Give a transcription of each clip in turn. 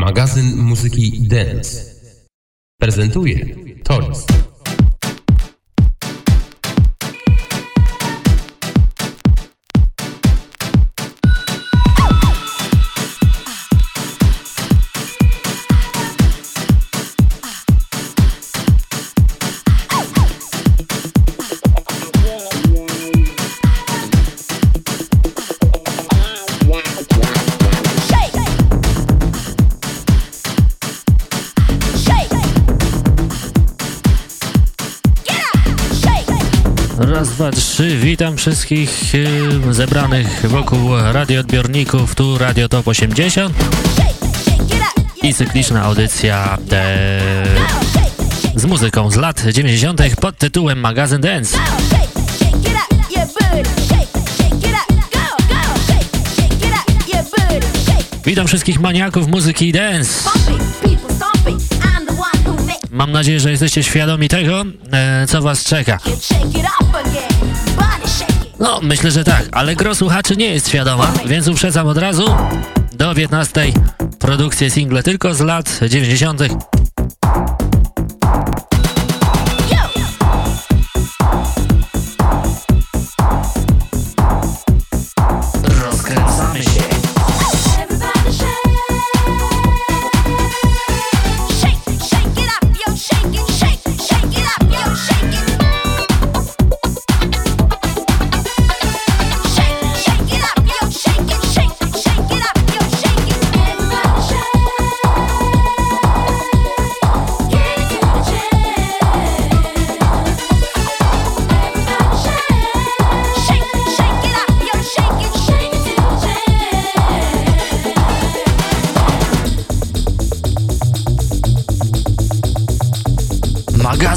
magazyn muzyki Dance. Prezentuje Toris. Witam wszystkich e, zebranych wokół radioodbiorników. Tu Radio Top 80 i cykliczna audycja e, z muzyką z lat 90. pod tytułem Magazyn Dance. Witam wszystkich maniaków muzyki dance. Mam nadzieję, że jesteście świadomi tego, e, co was czeka. No, myślę, że tak, ale gro słuchaczy nie jest świadoma, więc uprzedzam od razu. Do 15 produkcje single tylko z lat 90.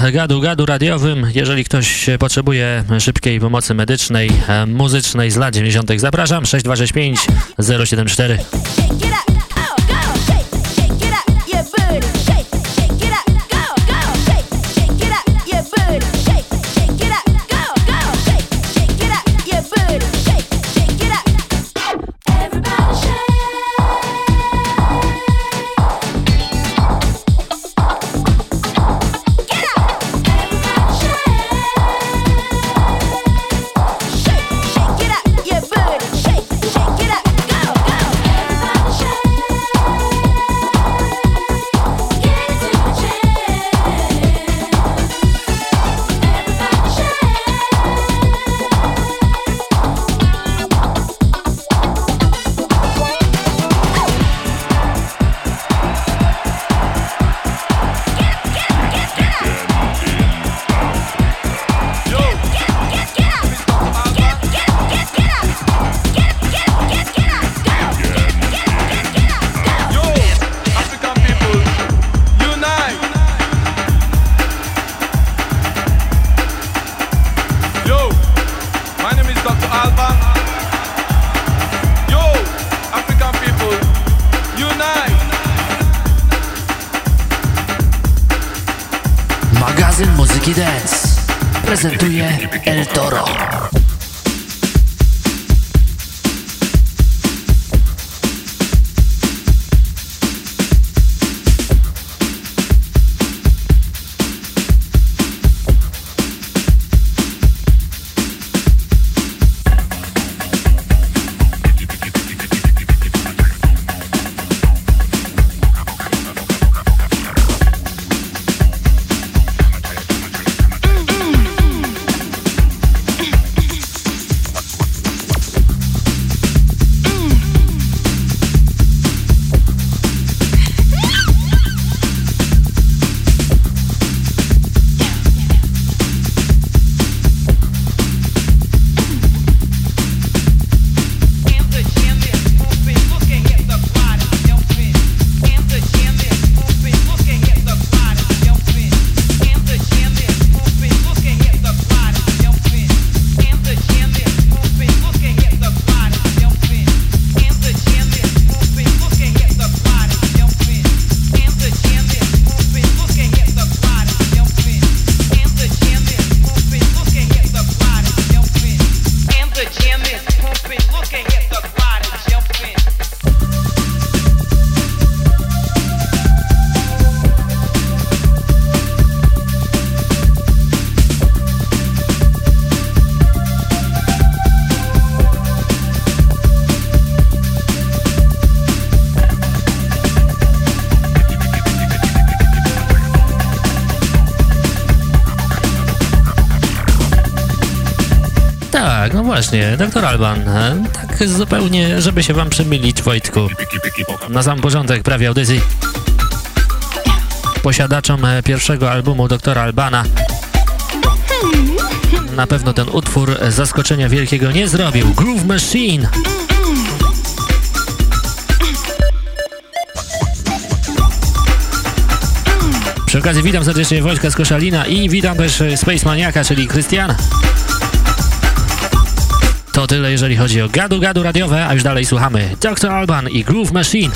Już na gadu-gadu radiowym. Jeżeli ktoś potrzebuje szybkiej pomocy medycznej, e, muzycznej z lat 90., zapraszam 6265 074. właśnie, doktor Alban. E, tak zupełnie, żeby się wam przemylić, Wojtku. Na sam początek prawie audycji. Posiadaczom e, pierwszego albumu doktora Albana na pewno ten utwór zaskoczenia wielkiego nie zrobił. Groove Machine. Przy okazji witam serdecznie Wojtka z Koszalina i witam też e, Space Maniaka, czyli Krystiana. To tyle, jeżeli chodzi o gadu gadu radiowe, a już dalej słuchamy Dr. Alban i Groove Machine.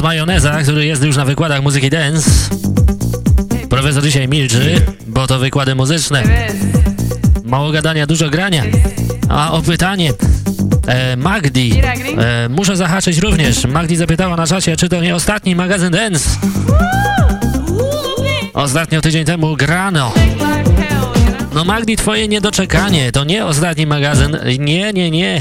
Z majoneza, który jest już na wykładach muzyki dance. Profesor dzisiaj milczy, bo to wykłady muzyczne. Mało gadania, dużo grania. A o pytanie e, Magdi, e, muszę zahaczyć również. Magdi zapytała na czasie, czy to nie ostatni magazyn dance. Ostatnio tydzień temu grano. No Magdi, twoje niedoczekanie, to nie ostatni magazyn. Nie, nie, nie.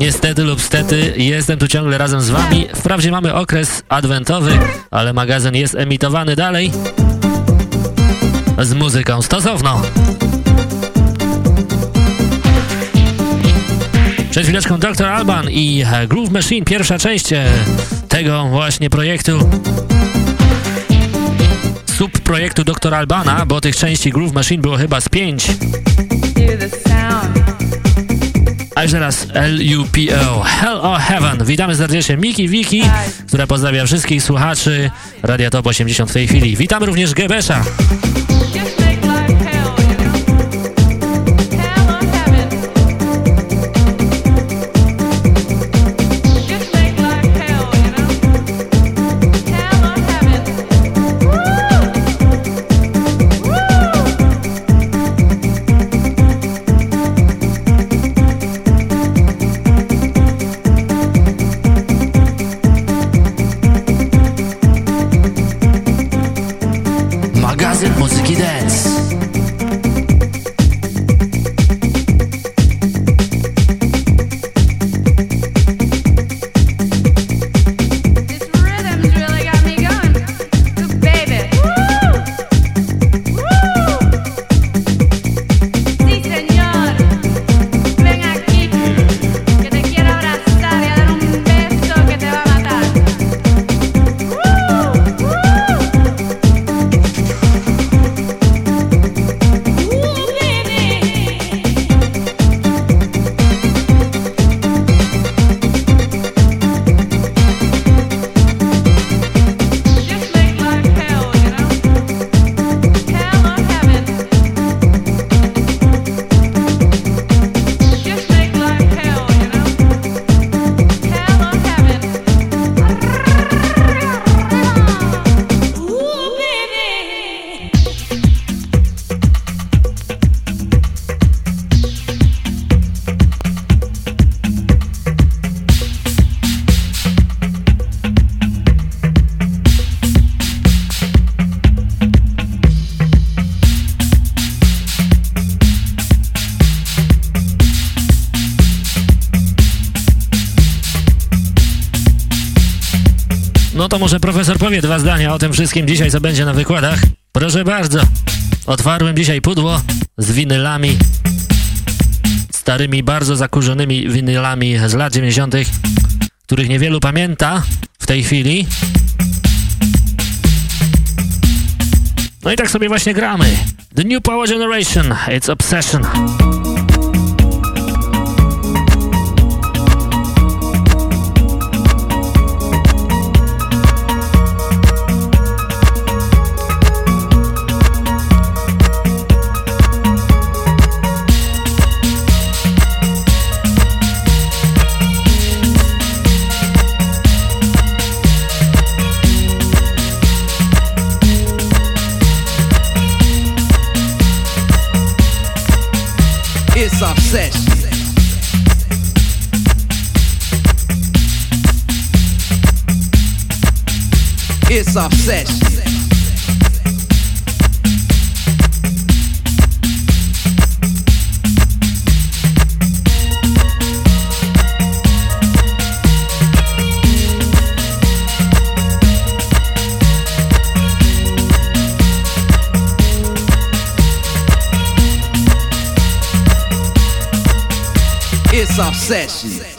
Niestety lub stety jestem tu ciągle razem z wami. Wprawdzie mamy okres adwentowy, ale magazyn jest emitowany dalej z muzyką stosowną. Przed chwileczką Dr. Alban i Groove Machine, pierwsza część tego właśnie projektu. Sub projektu Dr. Albana, bo tych części Groove Machine było chyba z pięć. A już teraz LUPO, Hell or Heaven. Witamy serdecznie Miki Wiki, która pozdrawia wszystkich słuchaczy Radia Top 80 w tej chwili. Witamy również Gebesza. Powie dwa zdania o tym wszystkim dzisiaj, co będzie na wykładach. Proszę bardzo. Otwarłem dzisiaj pudło z winylami, starymi, bardzo zakurzonymi winylami z lat 90., których niewielu pamięta w tej chwili. No i tak sobie właśnie gramy. The New Power Generation, It's Obsession. It's obsession. It's obsession.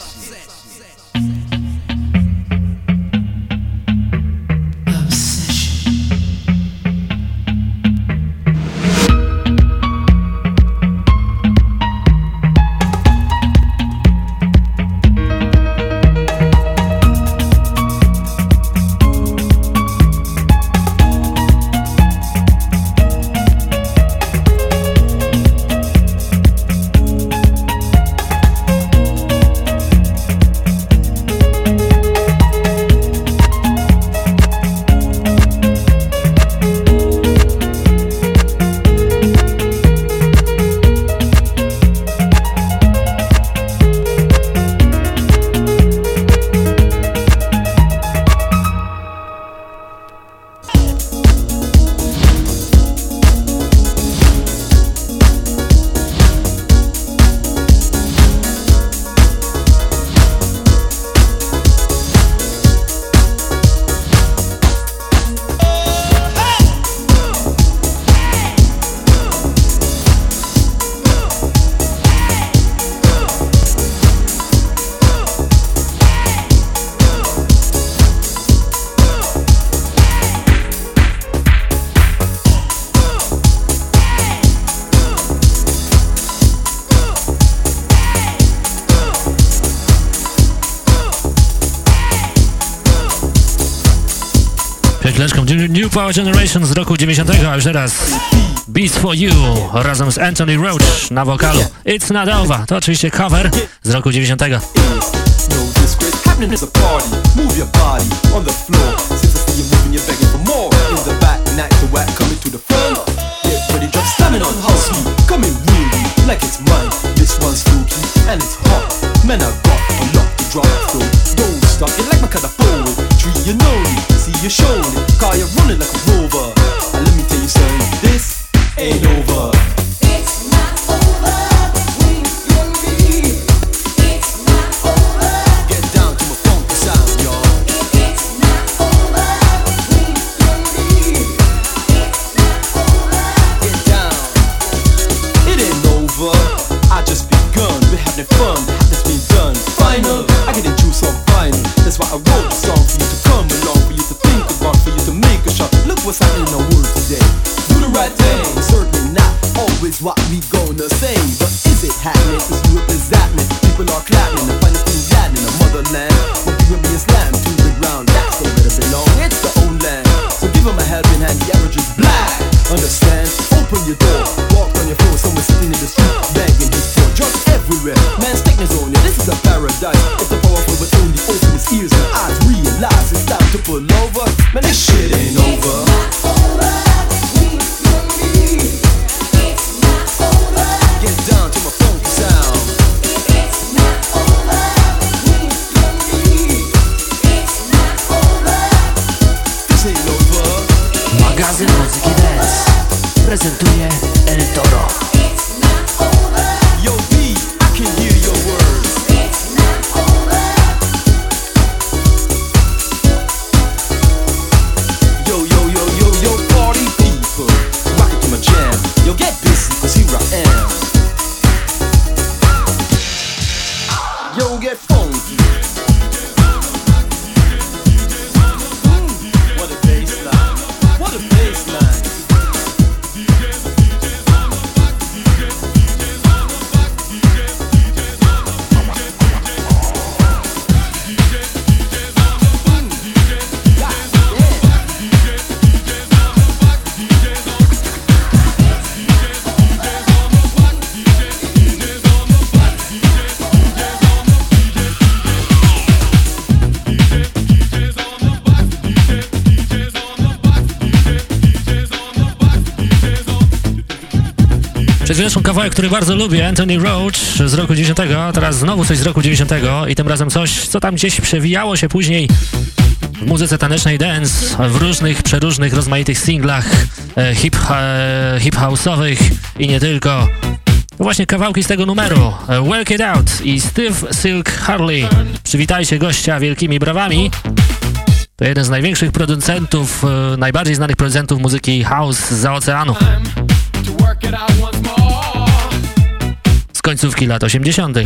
Power Generation z roku 90, a już teraz Beats for You razem z Anthony Roach na wokalu. It's not over. To oczywiście cover z roku 90. kawałek, który bardzo lubię, Anthony Roach z roku 90, teraz znowu coś z roku 90 i tym razem coś, co tam gdzieś przewijało się później w muzyce tanecznej dance, w różnych, przeróżnych, rozmaitych singlach e, hip, e, hip house'owych i nie tylko. To właśnie kawałki z tego numeru, e, Work It Out i Steve Silk Harley. Przywitajcie gościa wielkimi brawami. To jeden z największych producentów, e, najbardziej znanych producentów muzyki house za oceanu końcówki lat 80.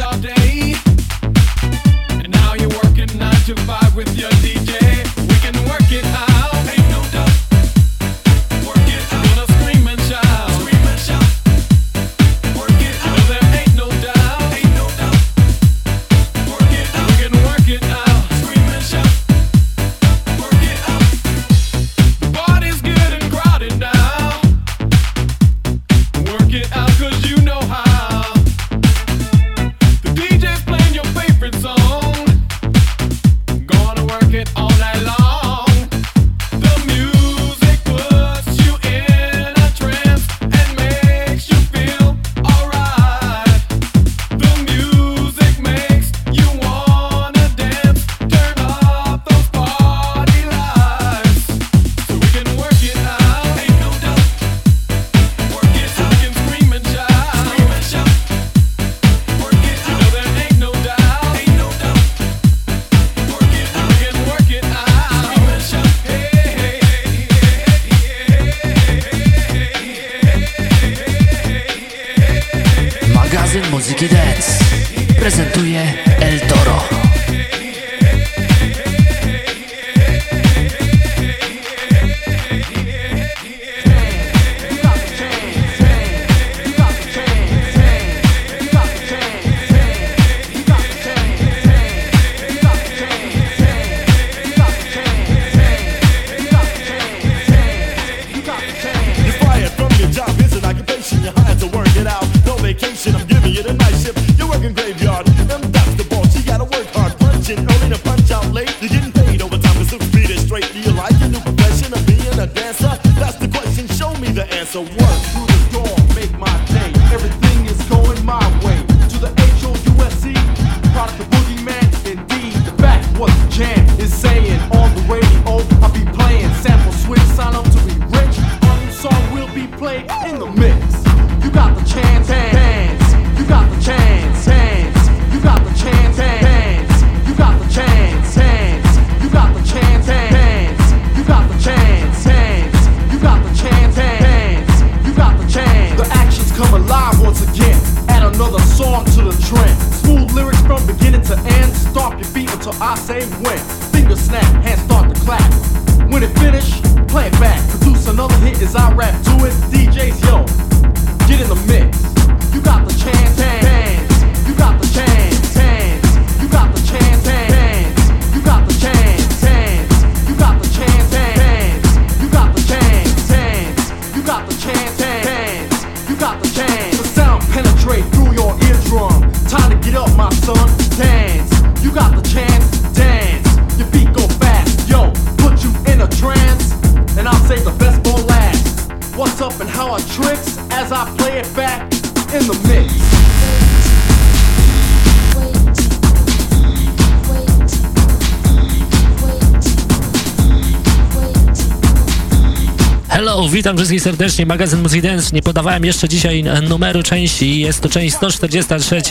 Witam wszystkich serdecznie, magazyn Muzy Dance. Nie podawałem jeszcze dzisiaj numeru części, jest to część 143,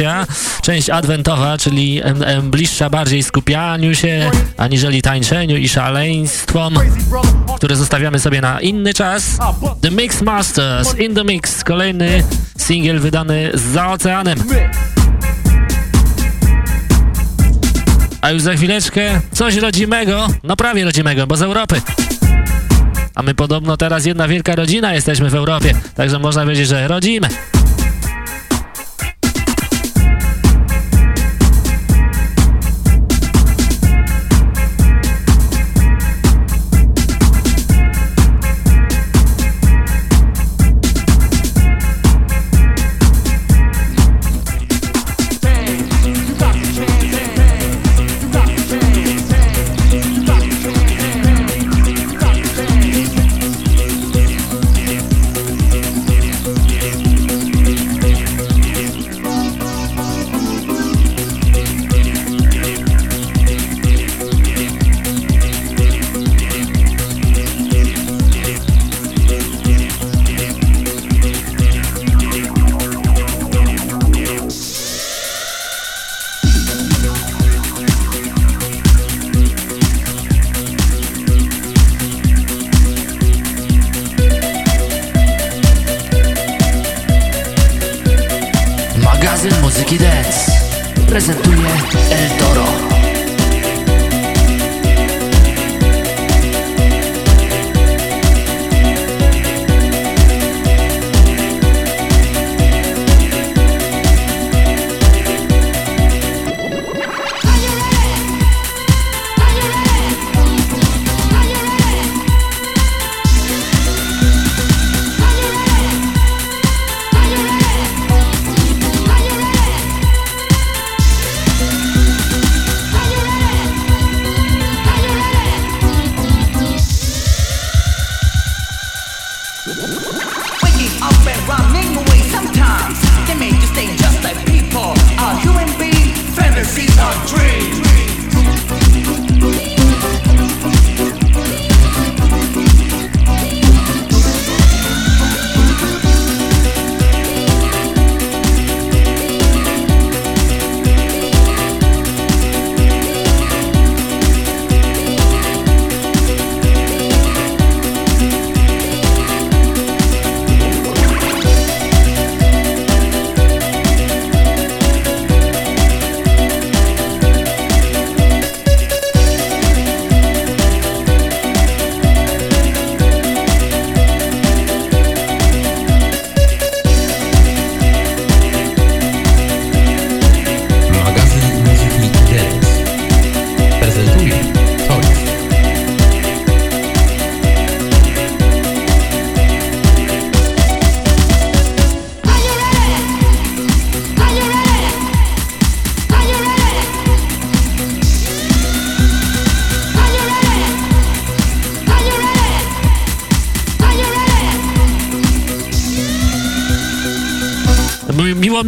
część adwentowa, czyli bliższa bardziej skupianiu się, aniżeli tańczeniu i szaleństwom, które zostawiamy sobie na inny czas. The Mix Masters, In The Mix, kolejny singiel wydany za oceanem. A już za chwileczkę coś rodzimego, no prawie rodzimego, bo z Europy. A my podobno teraz jedna wielka rodzina jesteśmy w Europie, także można powiedzieć, że rodzimy.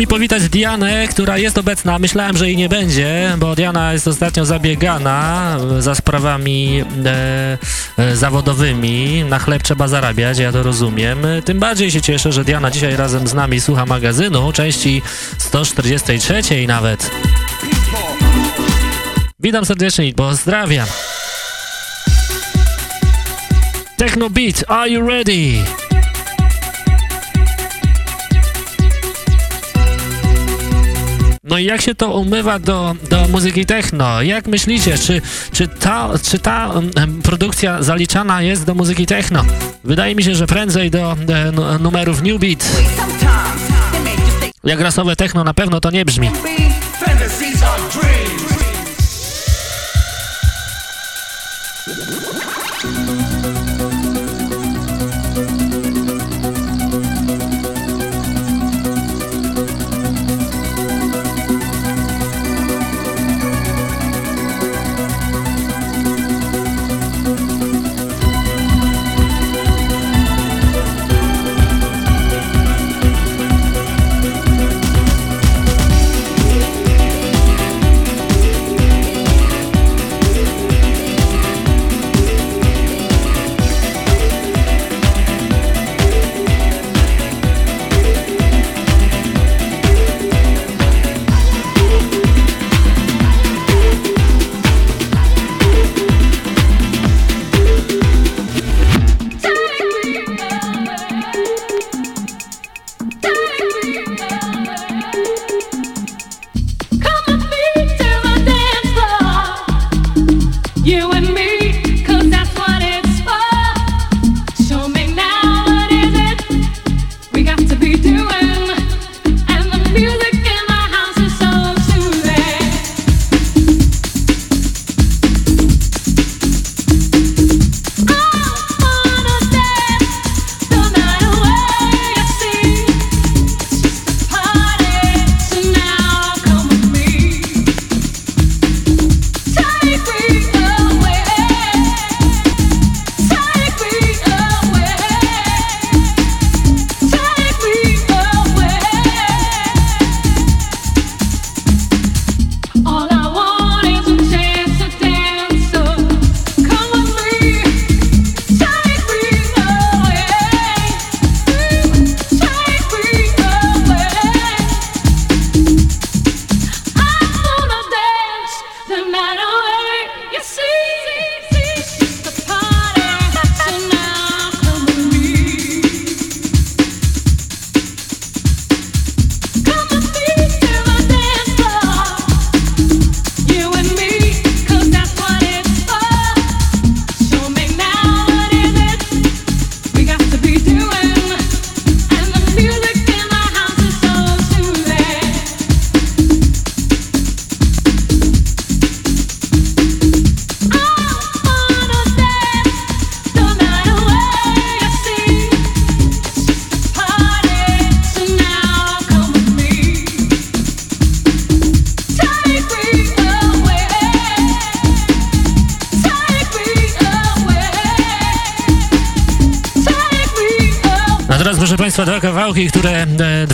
Powitać Dianę, która jest obecna. Myślałem, że jej nie będzie, bo Diana jest ostatnio zabiegana za sprawami e, e, zawodowymi. Na chleb trzeba zarabiać, ja to rozumiem. Tym bardziej się cieszę, że Diana dzisiaj razem z nami słucha magazynu, części 143 nawet. Witam serdecznie i pozdrawiam. Techno Beat, are you ready? No i jak się to umywa do, do muzyki techno? Jak myślicie, czy, czy ta, czy ta produkcja zaliczana jest do muzyki techno? Wydaje mi się, że prędzej do e, nu- numerów New Beat. Jak rasowe techno na pewno to nie brzmi.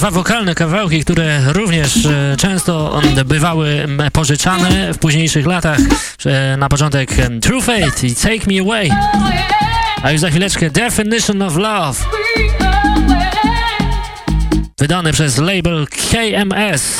Dwa wokalne kawałki, które również e, często bywały pożyczane w późniejszych latach. E, Na początek em, True Fate i Take Me Away, a już za chwileczkę Definition of Love, wydany przez label KMS.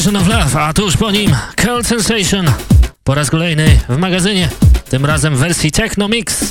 Definition of Love, a tuż po nim Cold Sensation. Po raz kolejny w magazynie, tym razem w wersji Techno Mix.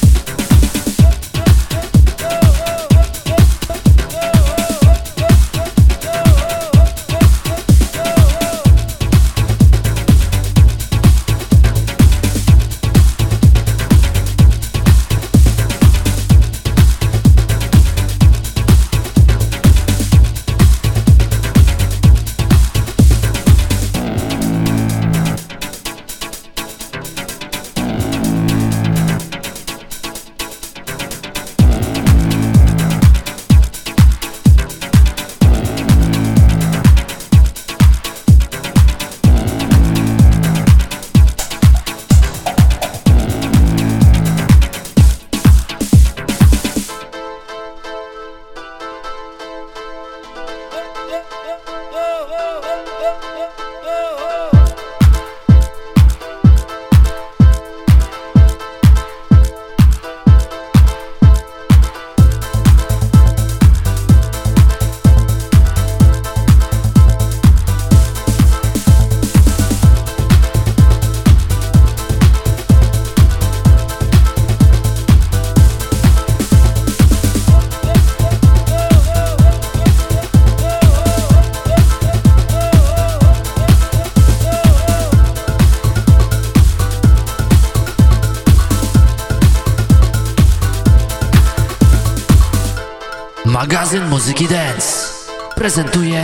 Muzyki Dance prezentuje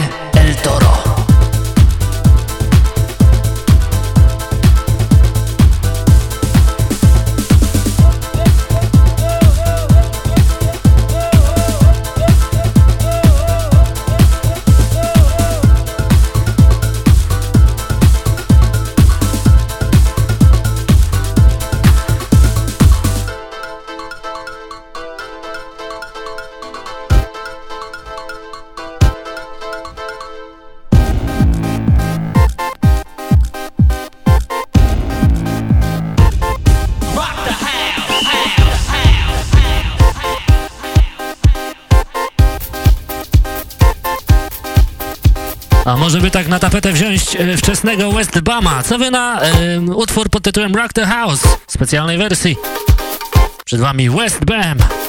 na tapetę wziąć e, wczesnego West Bama? Co wy na e, utwór pod tytułem Rock the House w specjalnej wersji? Przed wami West Bam.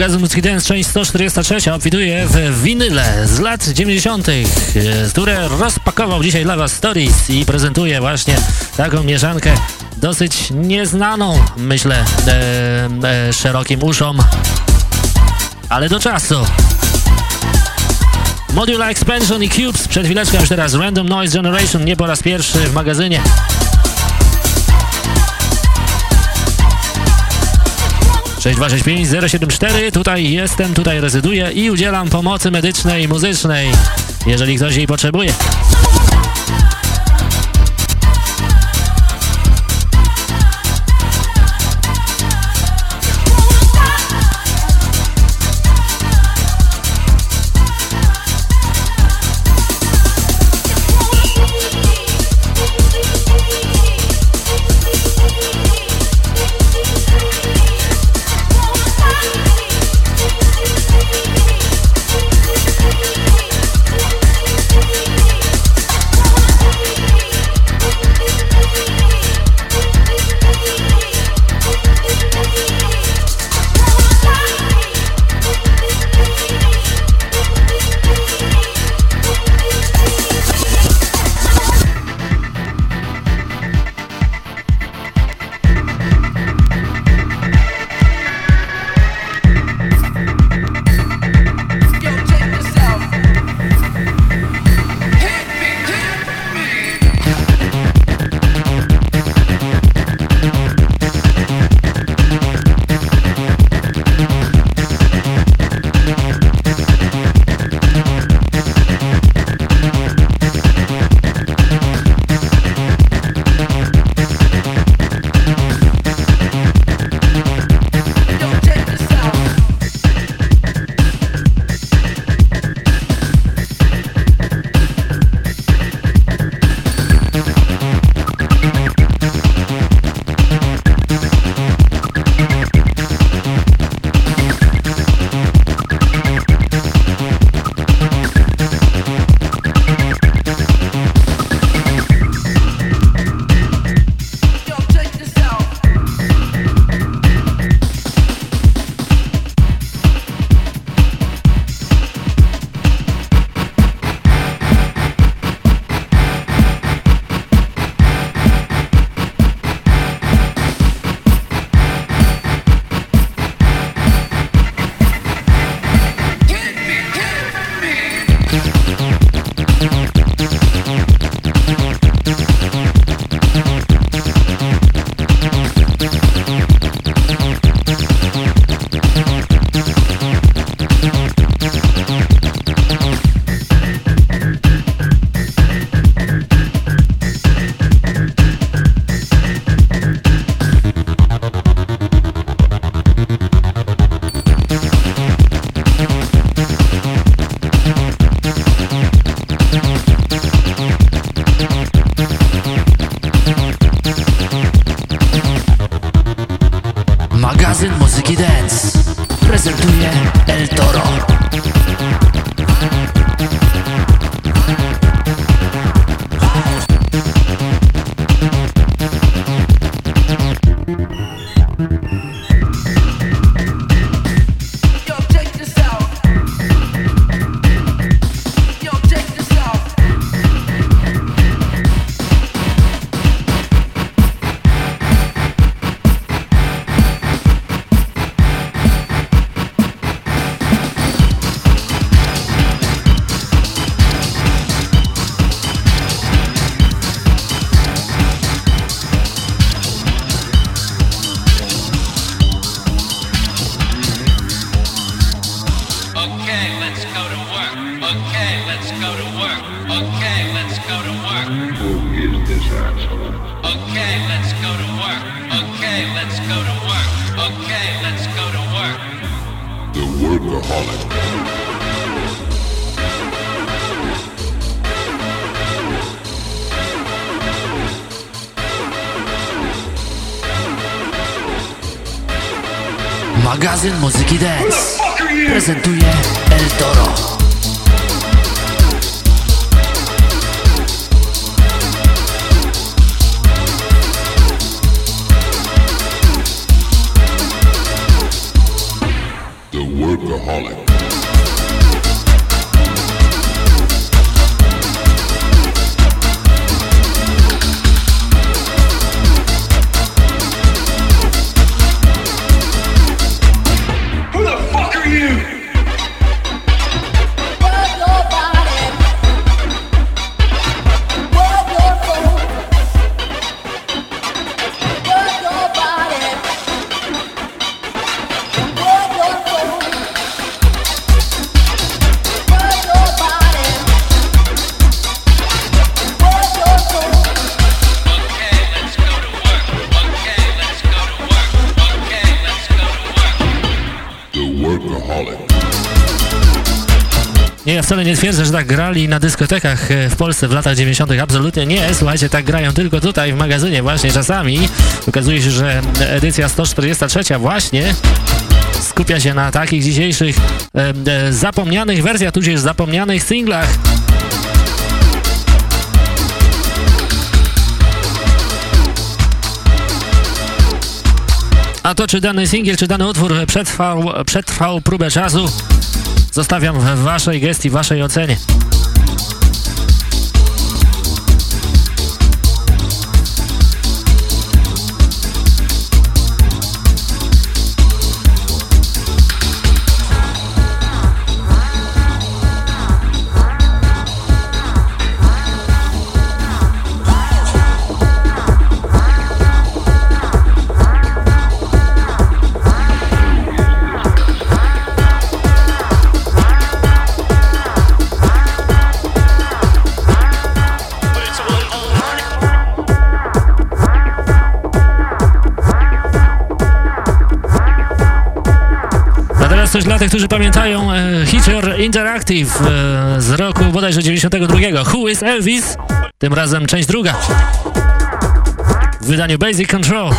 Magazyn Muzyki Dance, część 143 obfituje w winyle z lat 90., e, które rozpakował dzisiaj dla Was Stories i prezentuje właśnie taką mieszankę dosyć nieznaną, myślę, e, e, szerokim uszom, ale do czasu. Modular Expansion i Cubes, przed chwileczką już teraz Random Noise Generation, nie po raz pierwszy w magazynie. 6265 074, tutaj jestem, tutaj rezyduję i udzielam pomocy medycznej muzycznej, jeżeli ktoś jej potrzebuje. Okay, let's go to work. Who is this asshole? Okay, let's go to work. Okay, let's go to work. Okay, let's go to work. The Workaholic. Magazyn Muzyki Dance prezentuje El Toro. Twierdzę, że tak grali na dyskotekach e, w Polsce w latach 90. Absolutnie nie. Słuchajcie, tak grają tylko tutaj w magazynie właśnie czasami. Okazuje się, że edycja 143 właśnie skupia się na takich dzisiejszych e, e, zapomnianych wersjach, tudzież zapomnianych singlach. A to, czy dany singiel, czy dany utwór przetrwał, przetrwał próbę czasu, zostawiam w waszej gestii, waszej ocenie. Coś dla tych, którzy pamiętają e, Hitcher Interactive e, z roku bodajże 92. Who is Elvis? Tym razem część druga. W wydaniu Basic Control.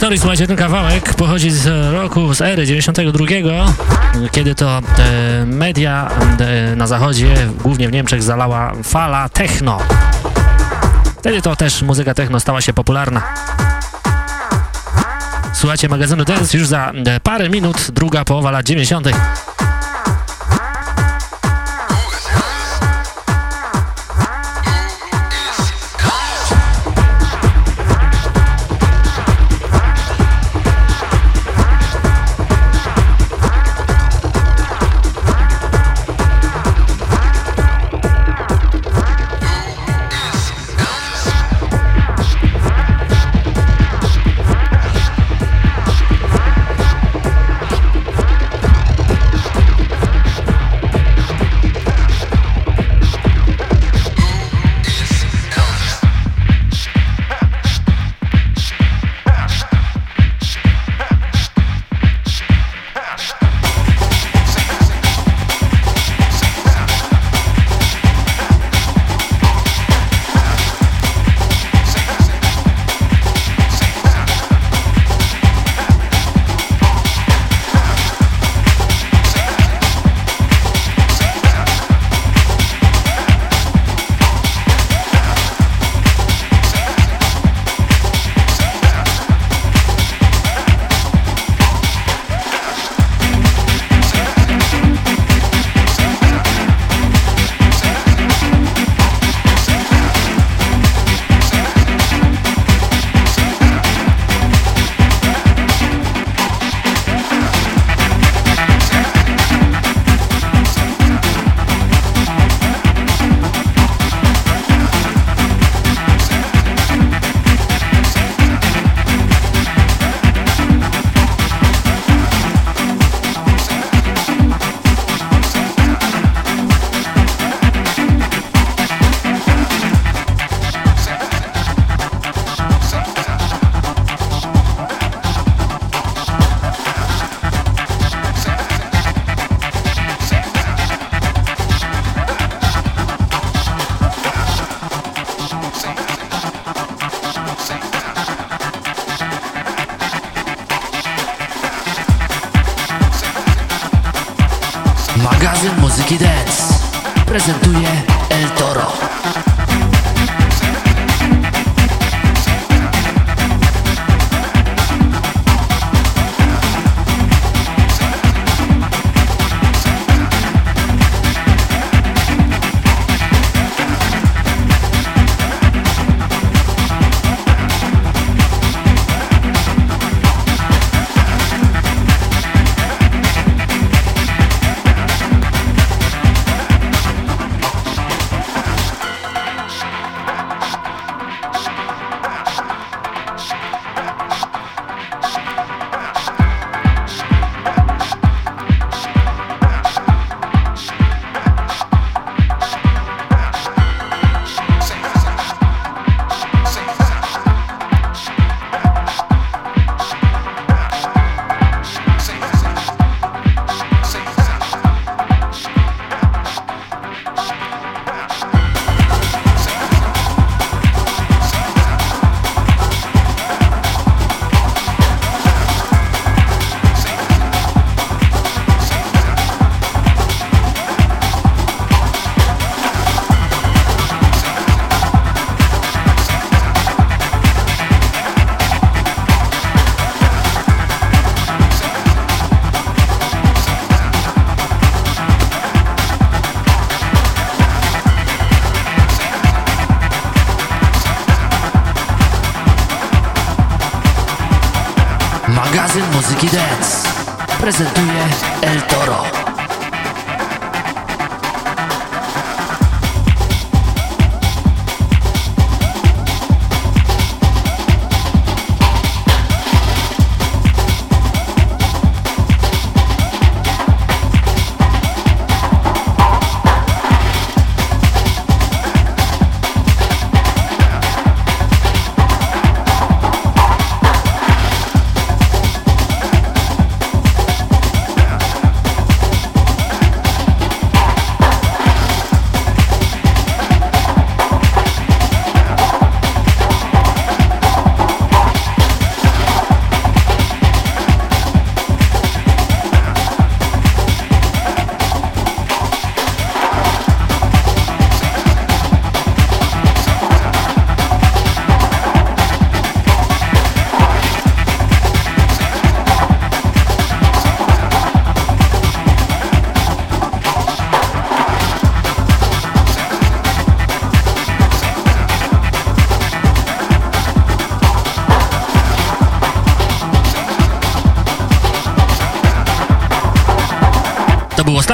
Historii, słuchajcie, ten kawałek pochodzi z roku, z ery 92, kiedy to e, media e, na zachodzie, głównie w Niemczech, zalała fala techno. Wtedy to też muzyka techno stała się popularna. Słuchajcie magazynu Dance już za e, parę minut, druga połowa lat 90.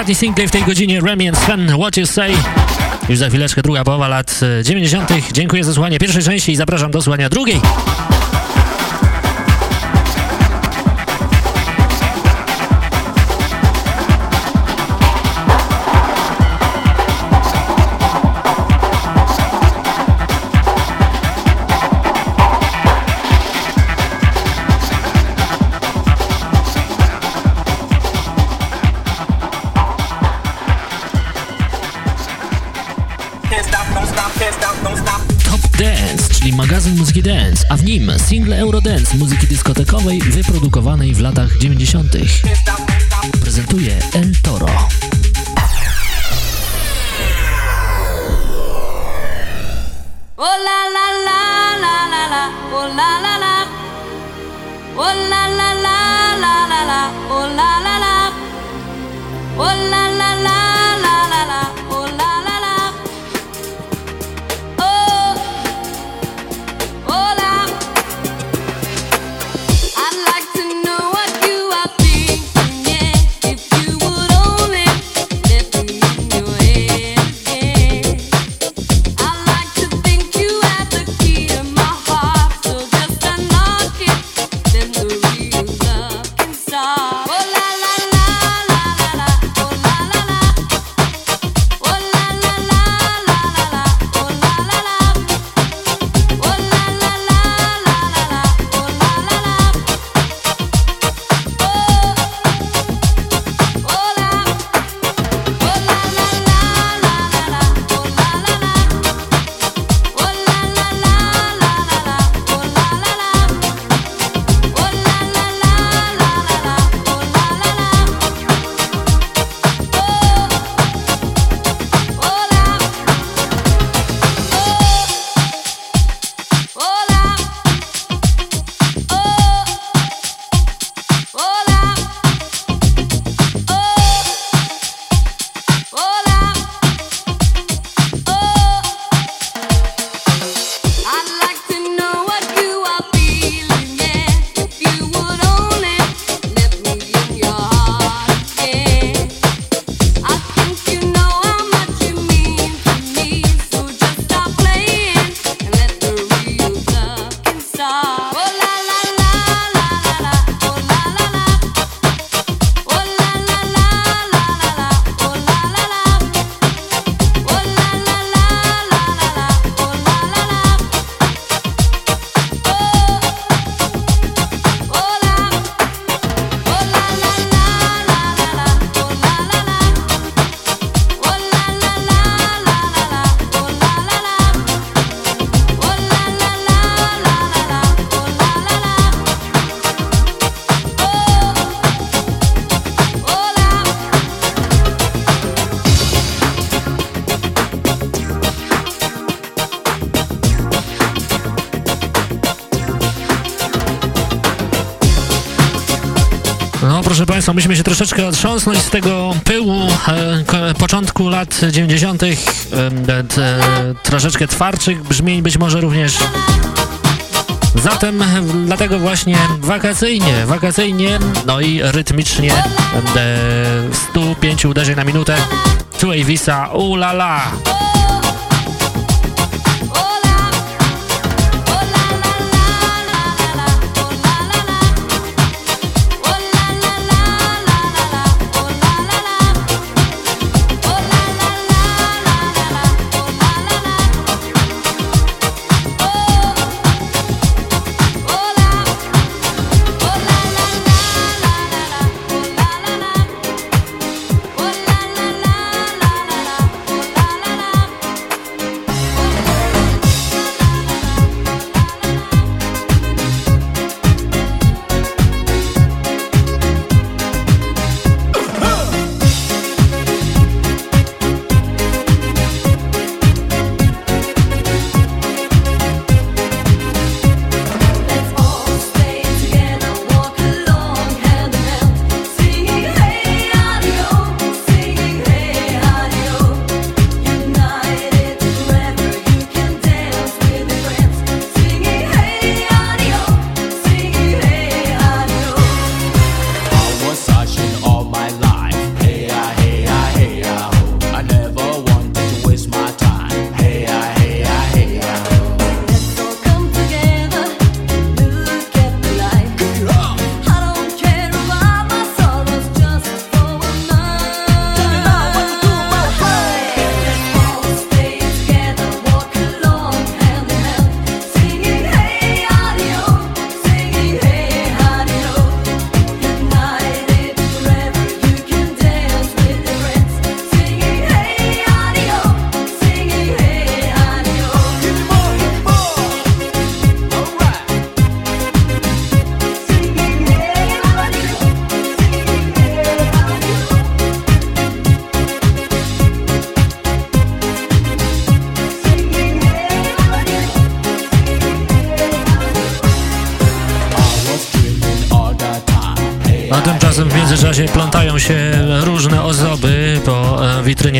Party Single w tej godzinie Remy and Sven, What You Say. Już za chwileczkę druga połowa lat e, 90. Dziękuję za słuchanie pierwszej części i zapraszam do słuchania drugiej. latach 90. Państwa, się troszeczkę otrząsnąć z tego pyłu e, początku lat 90. E, e, troszeczkę twardszych brzmień być może również. Zatem dlatego właśnie wakacyjnie, wakacyjnie, no i rytmicznie e, 105 uderzeń na minutę. Tu Avisa, ulala!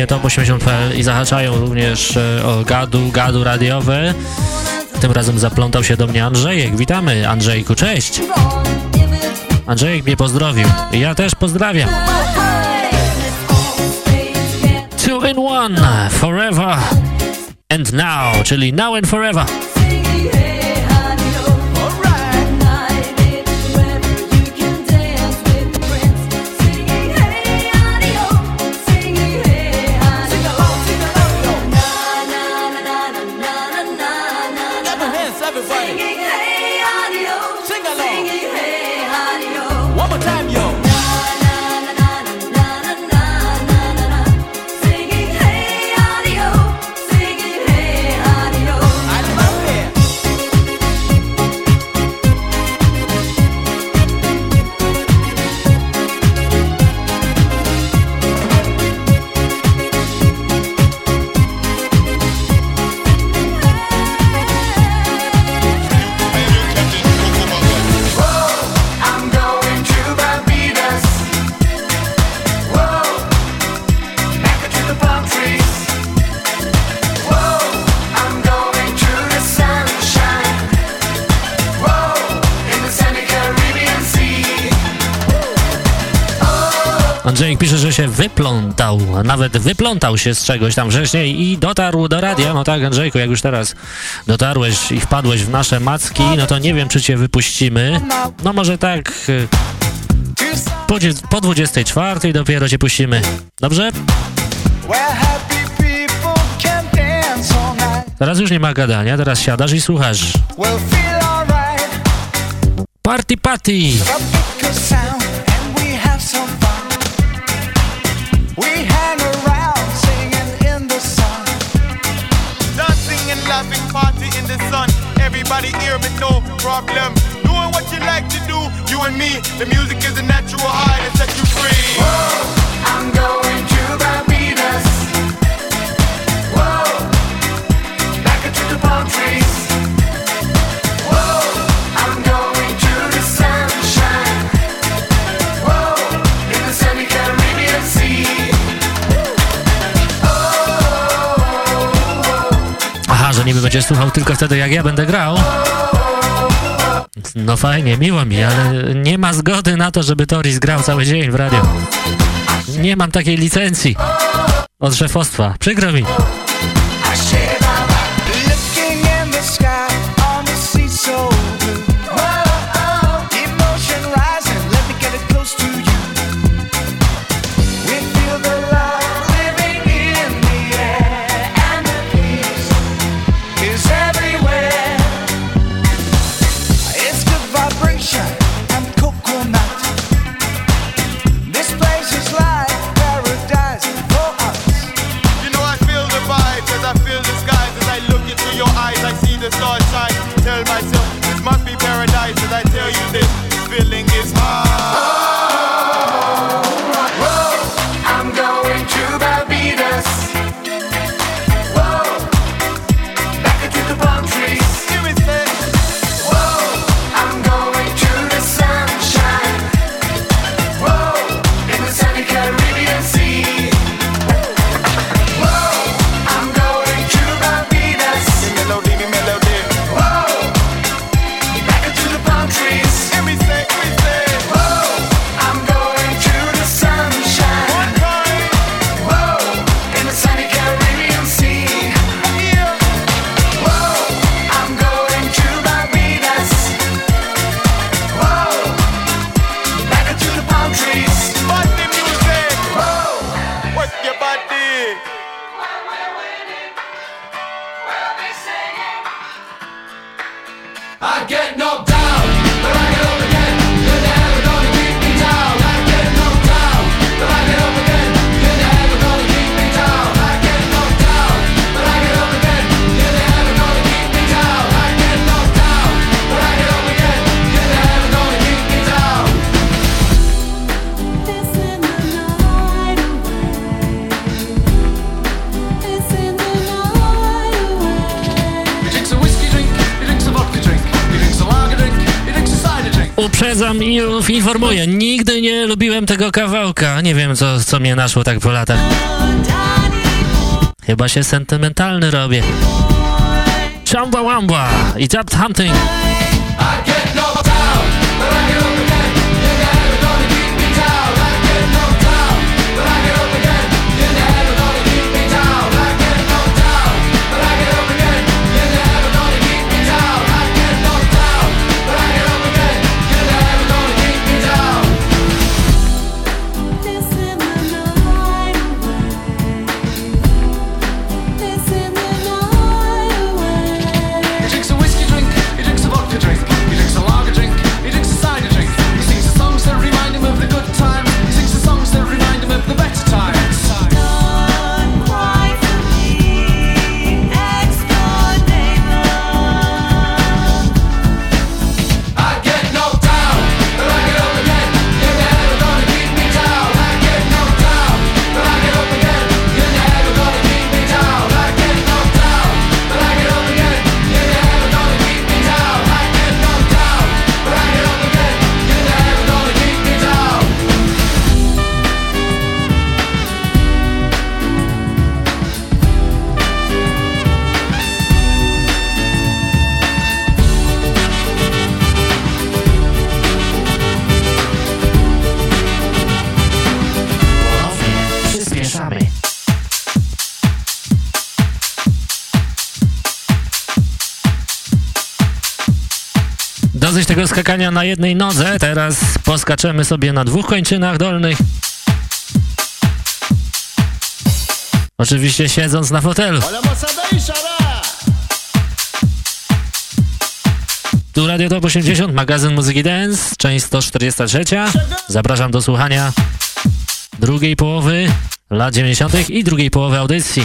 Witrynie Top 80.pl i zahaczają również e, o gadu, gadu radiowe. Tym razem zaplątał się do mnie Andrzejek. Witamy, Andrzejku, cześć! Andrzejek mnie pozdrowił. Ja też pozdrawiam. Two in one, forever and now, czyli now and forever. Wyplątał, nawet wyplątał się z czegoś tam wcześniej i dotarł do radia. No tak, Andrzejku, jak już teraz dotarłeś i wpadłeś w nasze macki, no to nie wiem, czy cię wypuścimy. No może tak po, po 24 dopiero cię puścimy. Dobrze? Teraz już nie ma gadania, teraz siadasz i słuchasz. Party, party! no problem. Doing what you like to do, you and me. The music is a natural high that sets you free. Whoa, I'm going to Barbados. Whoa, back into the palm trees. nie będziesz słuchał tylko wtedy, jak ja będę grał. No fajnie, miło mi, ale nie ma zgody na to, żeby Toris grał cały dzień w radio. Nie mam takiej licencji od szefostwa. Przykro mi. informuję, nigdy nie lubiłem tego kawałka. Nie wiem, co, co mnie naszło tak po latach. Chyba się sentymentalny robię. Chamba Wamba i Job Hunting. Dosyć tego skakania na jednej nodze, teraz poskaczemy sobie na dwóch kończynach dolnych. Oczywiście siedząc na fotelu. Tu Radio Top 80, magazyn muzyki dance, część 143. Zapraszam do słuchania drugiej połowy lat 90. i drugiej połowy audycji.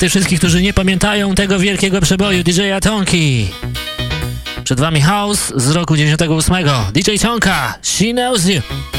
Tych wszystkich, którzy nie pamiętają tego wielkiego przeboju DJ-a Tonki. Przed wami House z roku 98. DJ Tonka, She Knows You.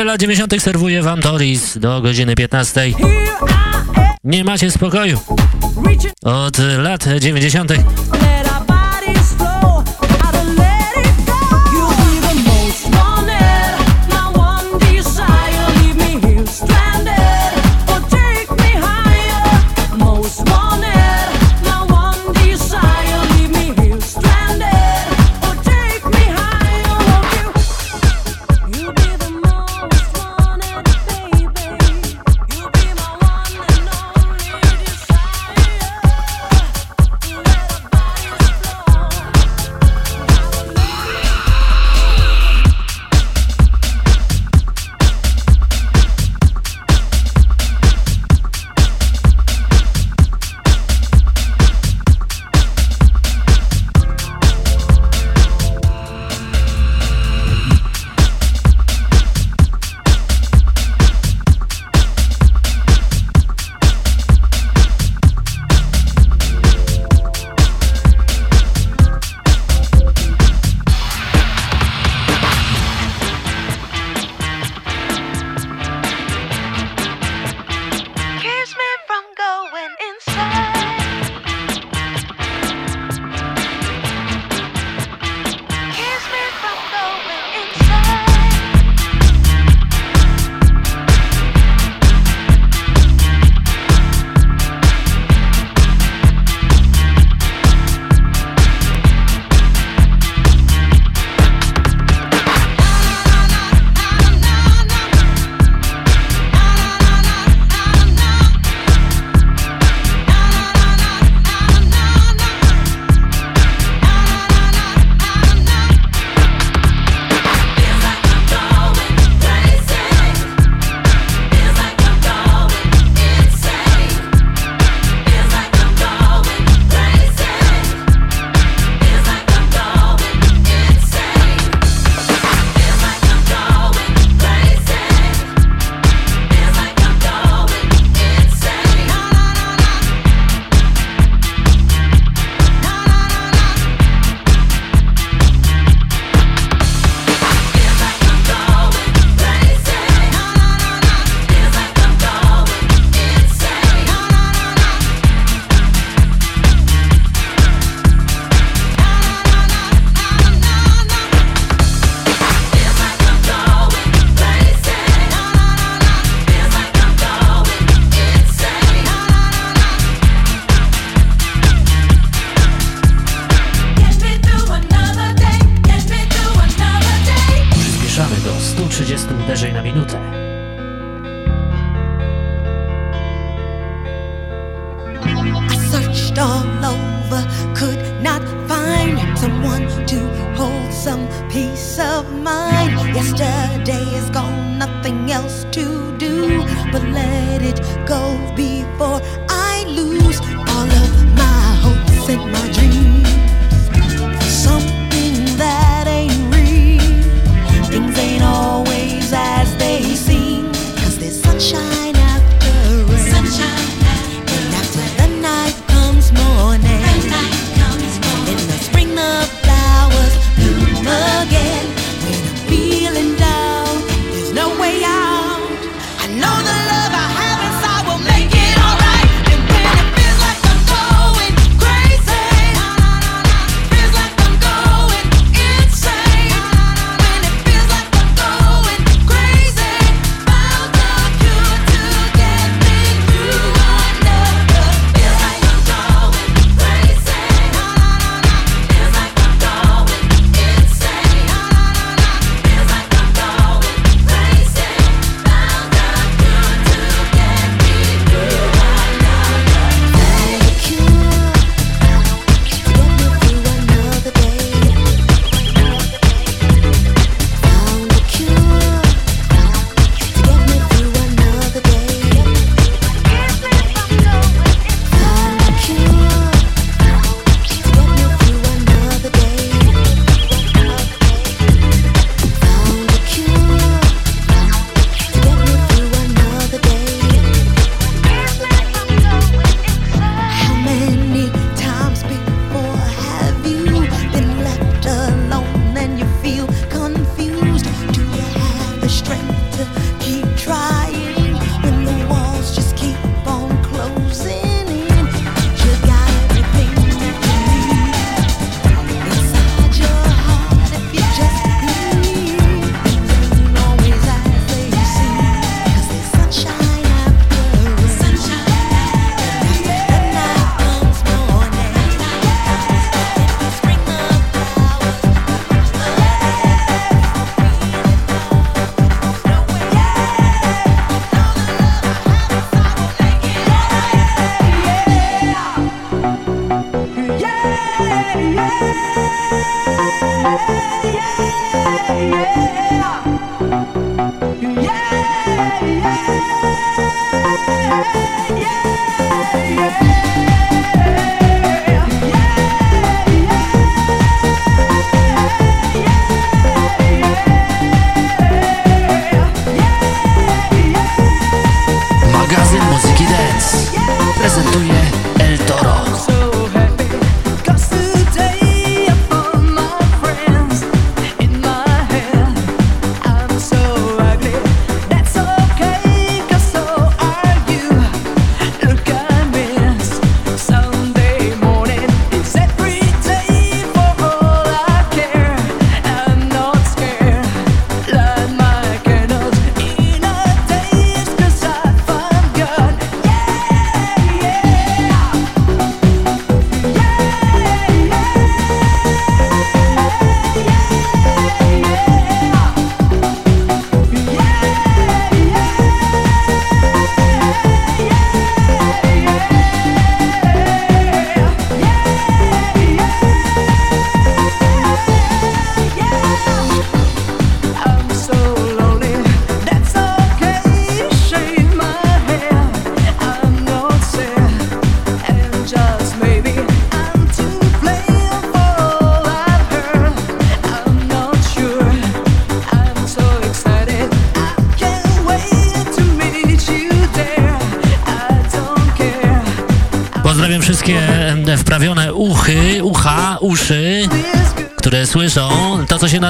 Nowe lat 90. serwuje Wam Doris do godziny 15. Nie macie spokoju. Od lat 90.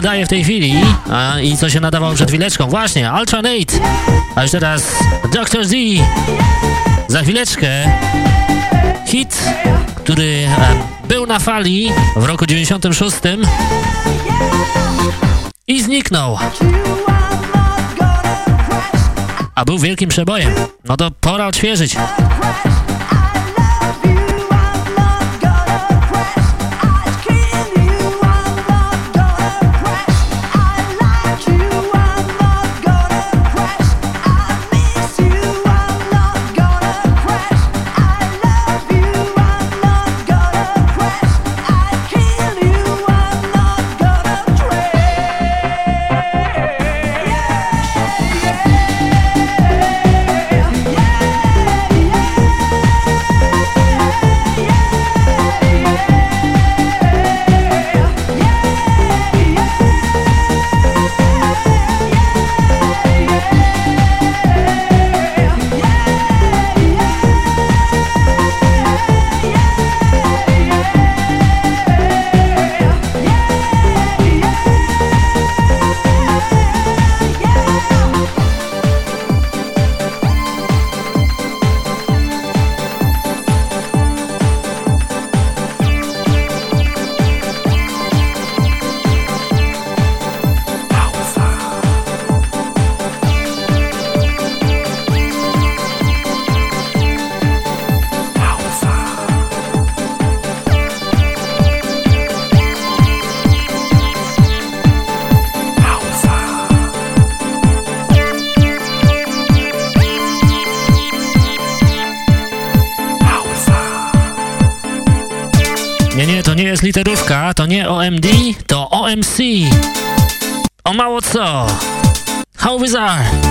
nadaje w tej chwili a, i co się nadawało przed chwileczką. Właśnie, Ultranate. A już teraz Dr. Z. Za chwileczkę hit, który em, był na fali w roku 96 i zniknął. A był wielkim przebojem. No to pora odświeżyć. Nie OMD, to OMC. O mało co. How bizarre.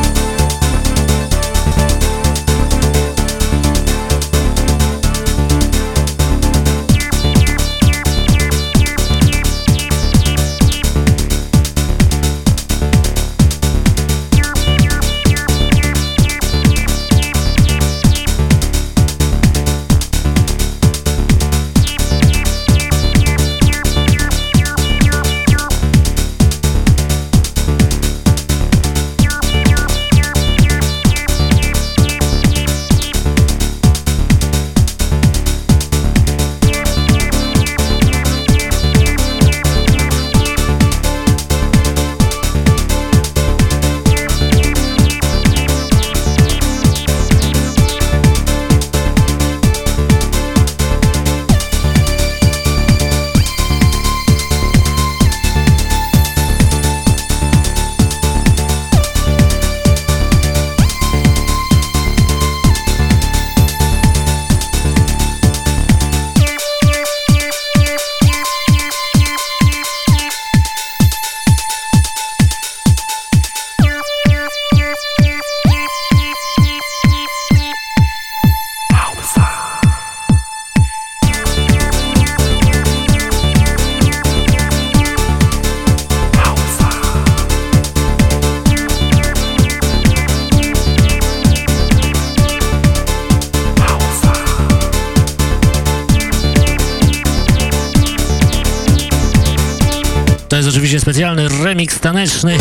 projekt taneczny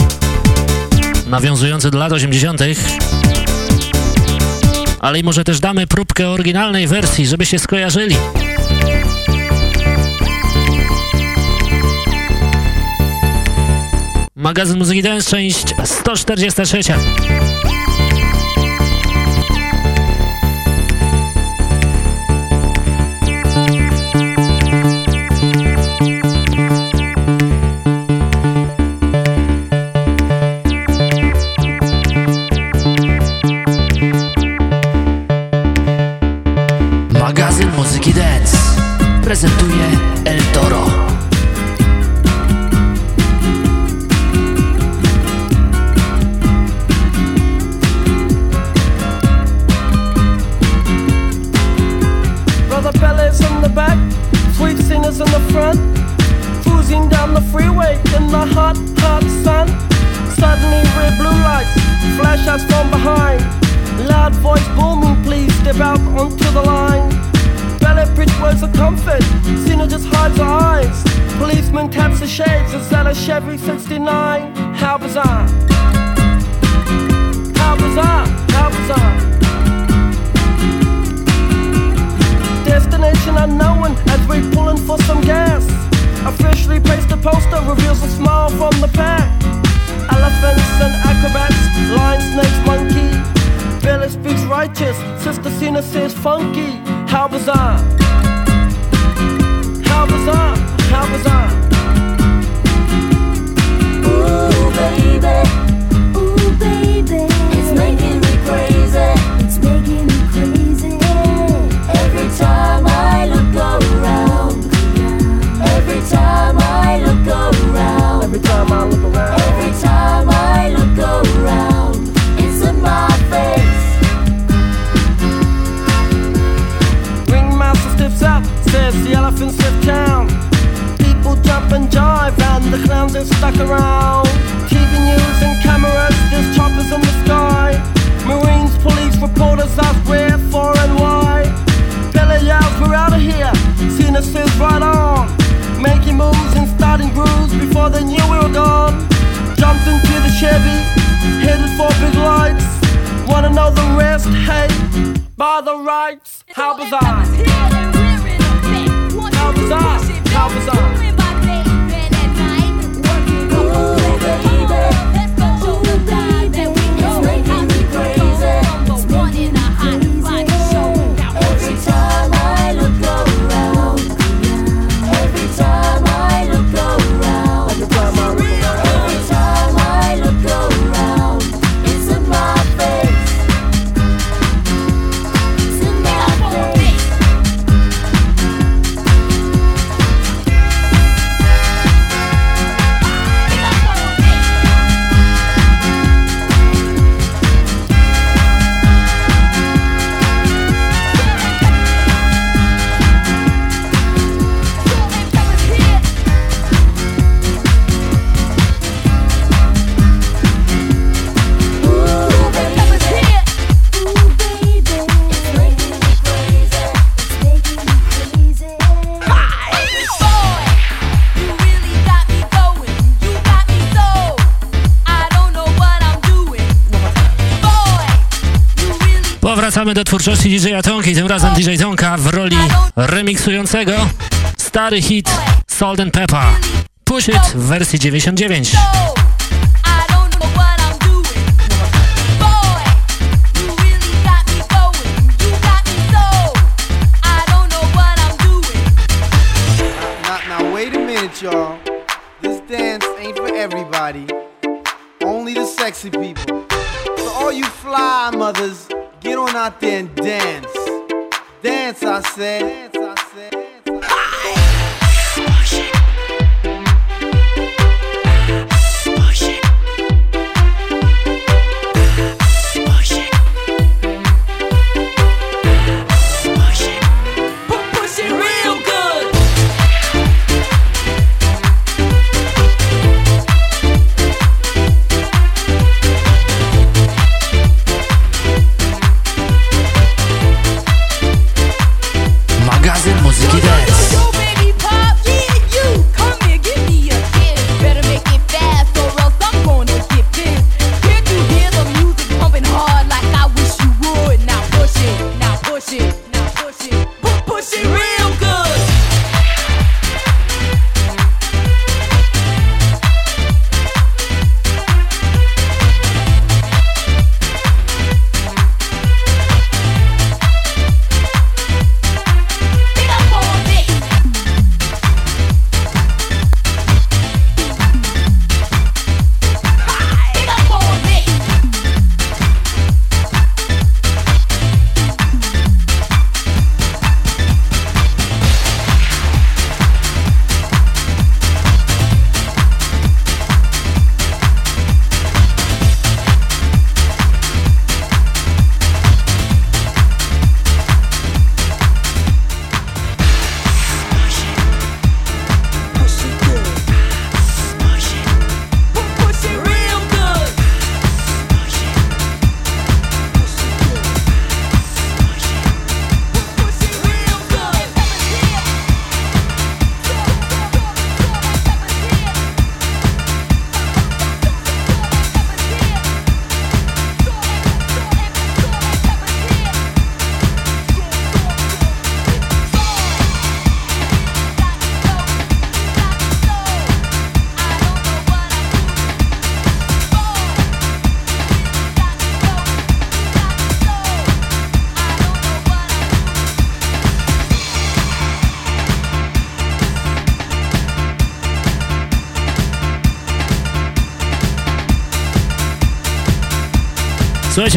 nawiązujący do lat 80. Ale i może też damy próbkę oryginalnej wersji, żeby się skojarzyli. Magazyn Muzyki Dance, część 143. Wracamy do twórczości DJ-a Tonki, tym razem DJ Tonka w roli remiksującego stary hit Salt and Peppa. Push It w wersji 99. y'all. This dance ain't for everybody, only the sexy people. So, all you fly mothers. on out there and dance. Dance, I said.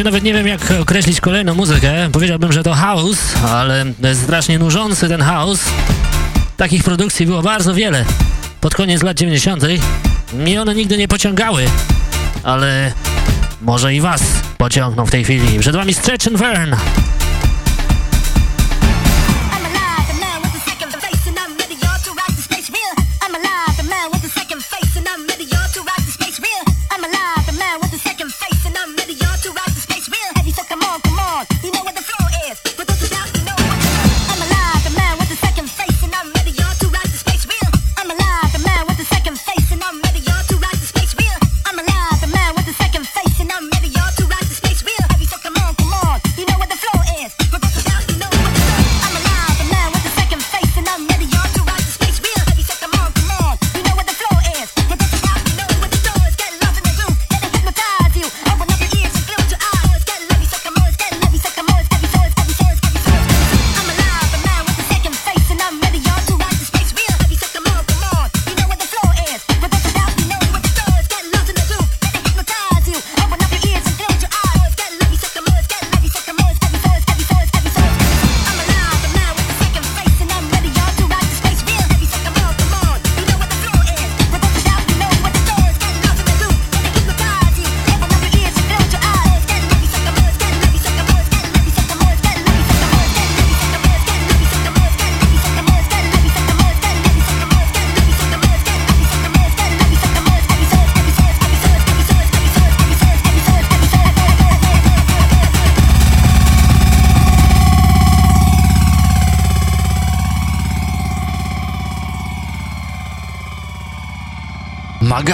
Właśnie nawet nie wiem, jak określić kolejną muzykę. Powiedziałbym, że to house, ale strasznie nużący ten house. Takich produkcji było bardzo wiele pod koniec lat 90. i one nigdy nie pociągały, ale może i was pociągną w tej chwili. Przed wami Stretch and Vern.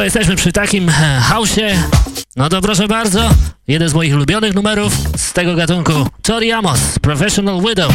skoro jesteśmy przy takim e, hausie, no to proszę bardzo, jeden z moich ulubionych numerów z tego gatunku, Tori Amos, Professional Widow.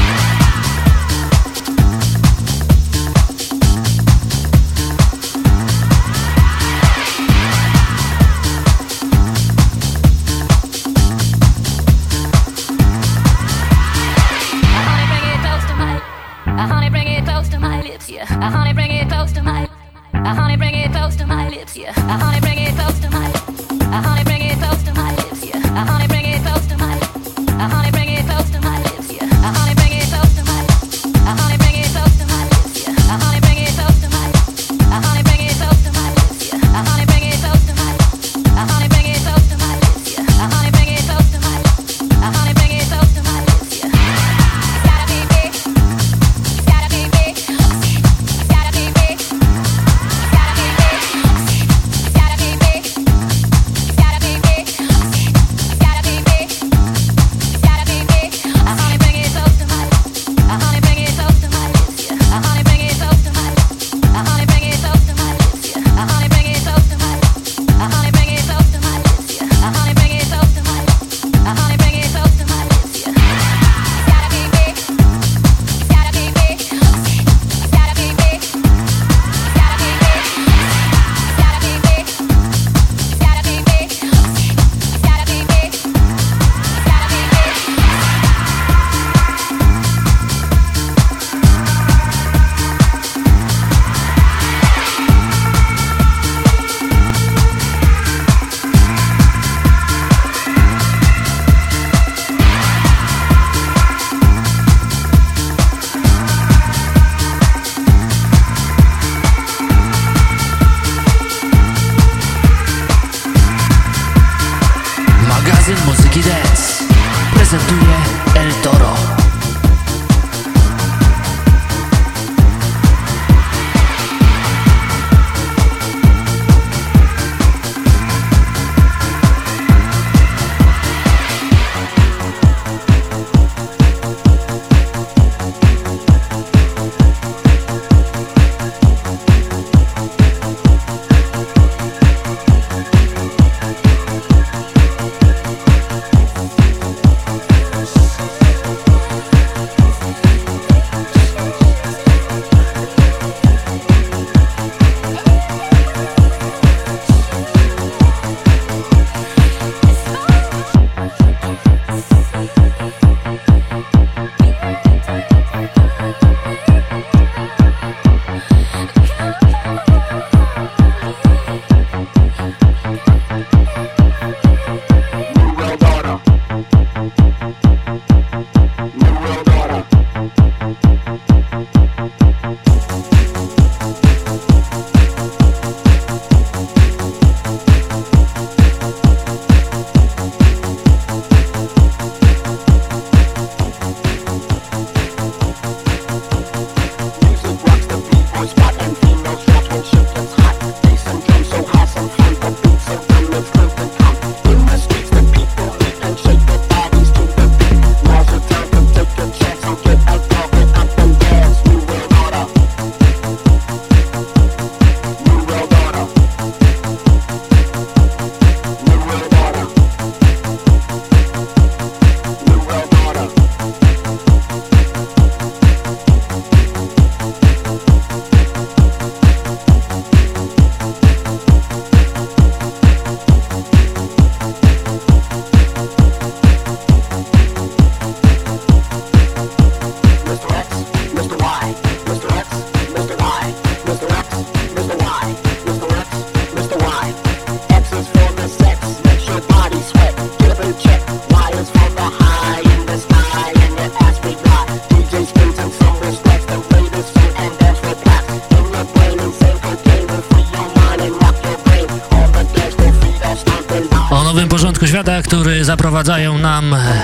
Porządku świata, który zaprowadzają nam e,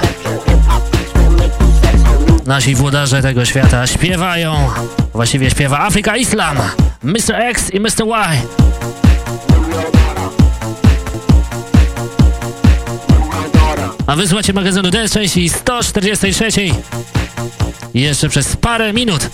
nasi włodarze tego świata. Śpiewają, właściwie śpiewa Afryka Islam, Mr. X i Mr. Y. A wysłuchacie magazynu Dance części 143 jeszcze przez parę minut.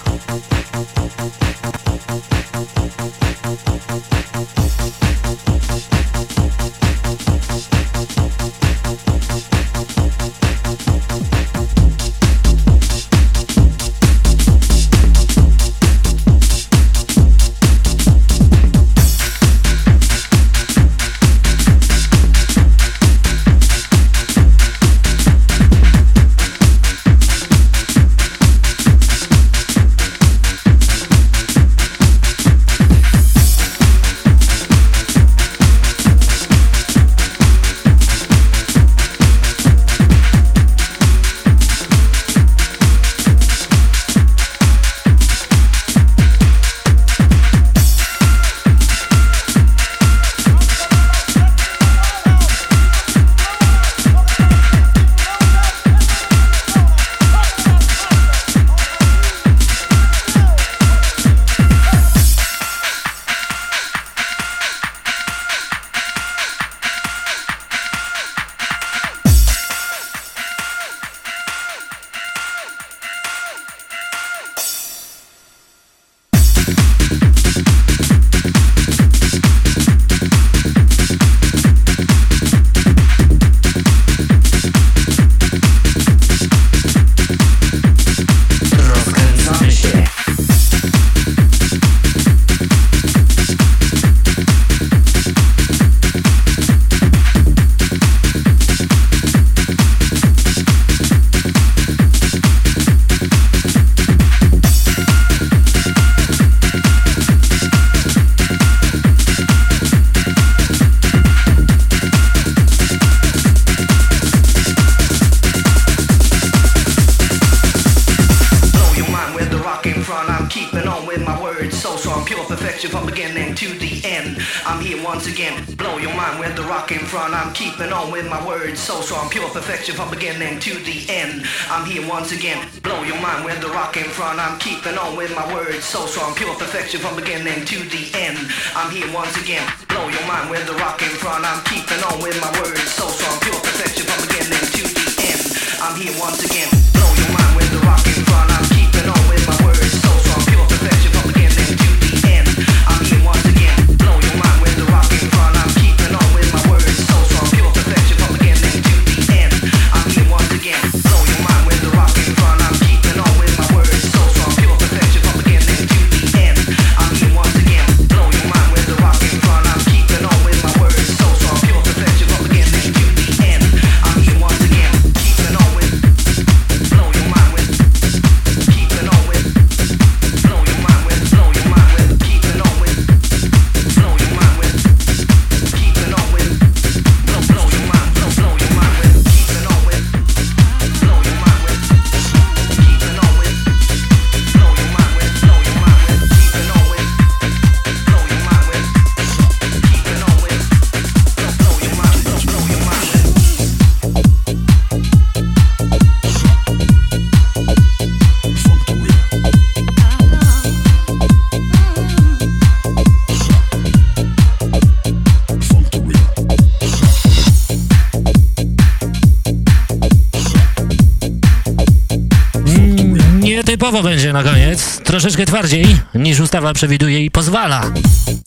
hip-hopo będzie na koniec, troszeczkę twardziej niż ustawa przewiduje i pozwala.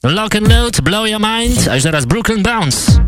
Lock and Note, Blow Your Mind, a już teraz Brooklyn Bounce.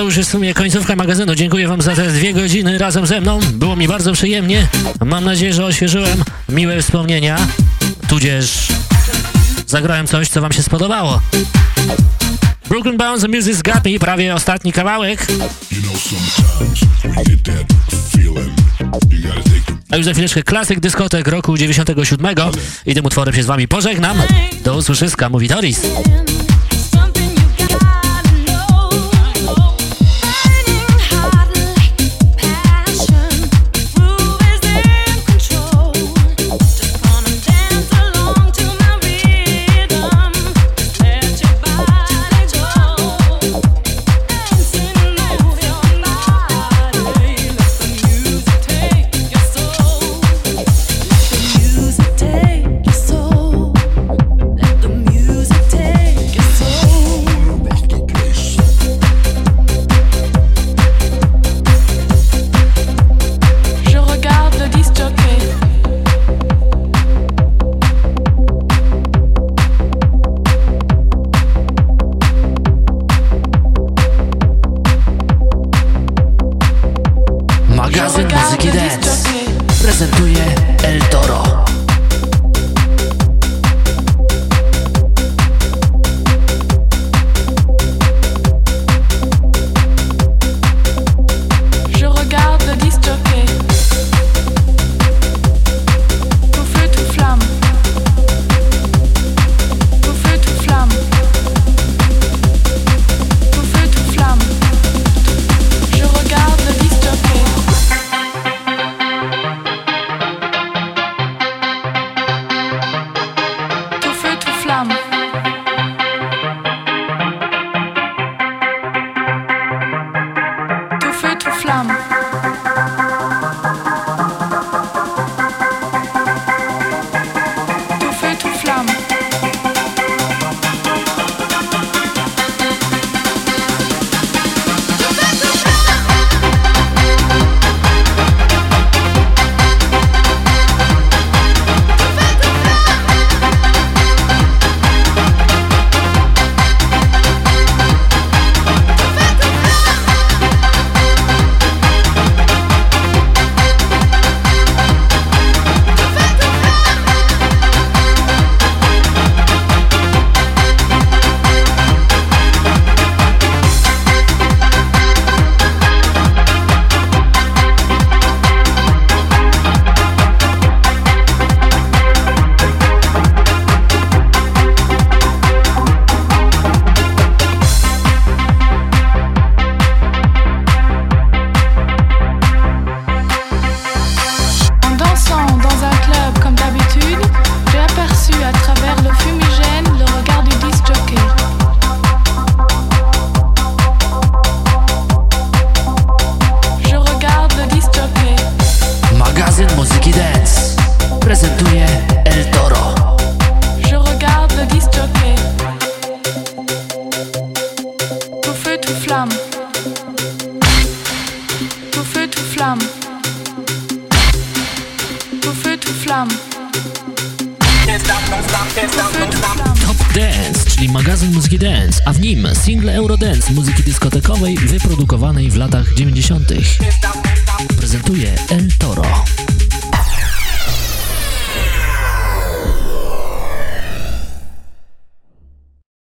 to już jest w sumie końcówka magazynu. Dziękuję Wam za te dwie godziny razem ze mną. Było mi bardzo przyjemnie. Mam nadzieję, że oświeżyłem miłe wspomnienia, tudzież zagrałem coś, co Wam się spodobało. Broken Bones and Music Got Me, prawie ostatni kawałek. A już za chwileczkę klasyk dyskotek roku 97 i tym utworem się z wami pożegnam. Do usłyszyska, mówi Doris.